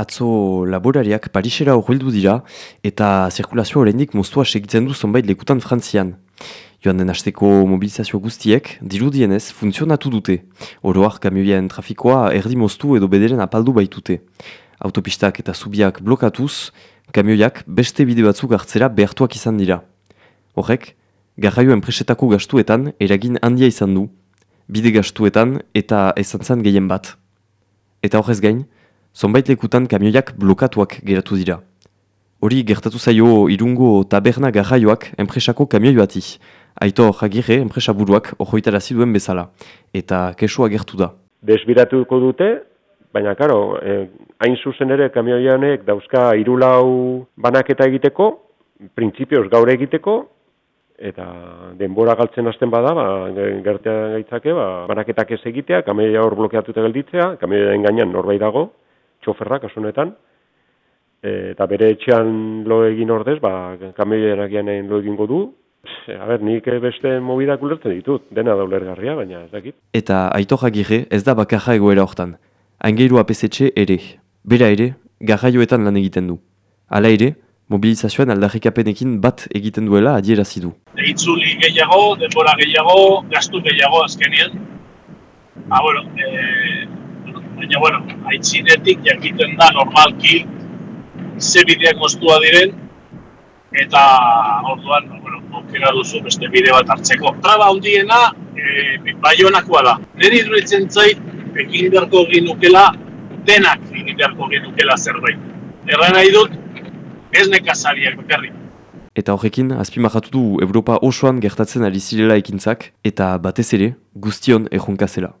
Atzo laborariak Parisera horreldu dira eta zirkulazio horrendik moztua segitzen du zonbait lekutan frantzian. Joan den hasteko mobilizazio guztiek, dirudienez, funtzionatu dute. Oroar kamioien trafikoa erdi moztu edo bederen apaldu baitute. Autopistak eta zubiak blokatuz, kamioiak beste bide batzuk hartzera behartuak izan dira. Horrek, garraio enpresetako gastuetan eragin handia izan du, bide gastuetan eta ezantzan gehien bat. Eta horrez gain, zonbait lekutan kamioiak blokatuak geratu dira. Hori gertatu zaio irungo taberna garraioak enpresako kamioi bati. Aito jagirre enpresa buruak ojoitarazi duen bezala. Eta kesua gertu da. Desbiratuko dute, baina karo, eh, hain zuzen ere kamioianek dauzka irulau banaketa egiteko, printzipioz gaur egiteko, eta denbora galtzen hasten bada, ba, gertea gaitzake, ba, banaketak ez egitea, kamioia hor blokeatuta gelditzea, kamioia gainean norbait dago, txoferrak asunetan, eta bere etxean lo egin ordez, ba, kamioia egin lo egingo du, A ber, nik beste mobidak ulertzen ditut, dena da ulergarria, baina ez dakit. Eta aito jagirre ez da bakarra egoera hortan. Aingeiru apesetxe ere. Bera ere, garraioetan lan egiten du. Hala ere, mobilizazioan aldarrikapenekin bat egiten duela adierazi du. Itzuli gehiago, denbora gehiago, gastu gehiago azkenean. Ah, bueno, e, baina, bueno, aitzinetik jakiten da normalki ze bideak moztua diren, eta orduan, bueno, aukera duzu beste bide bat hartzeko. Traba handiena e, baionakoa da. Neri iruditzen zait, egin beharko ginukela, denak egin beharko ginukela zerbait. Erra nahi dut, ez nekazariak bekarrik. Eta horrekin, azpimahatu du Europa osoan gertatzen ari zirela ekintzak, eta batez ere, guztion erronka zela.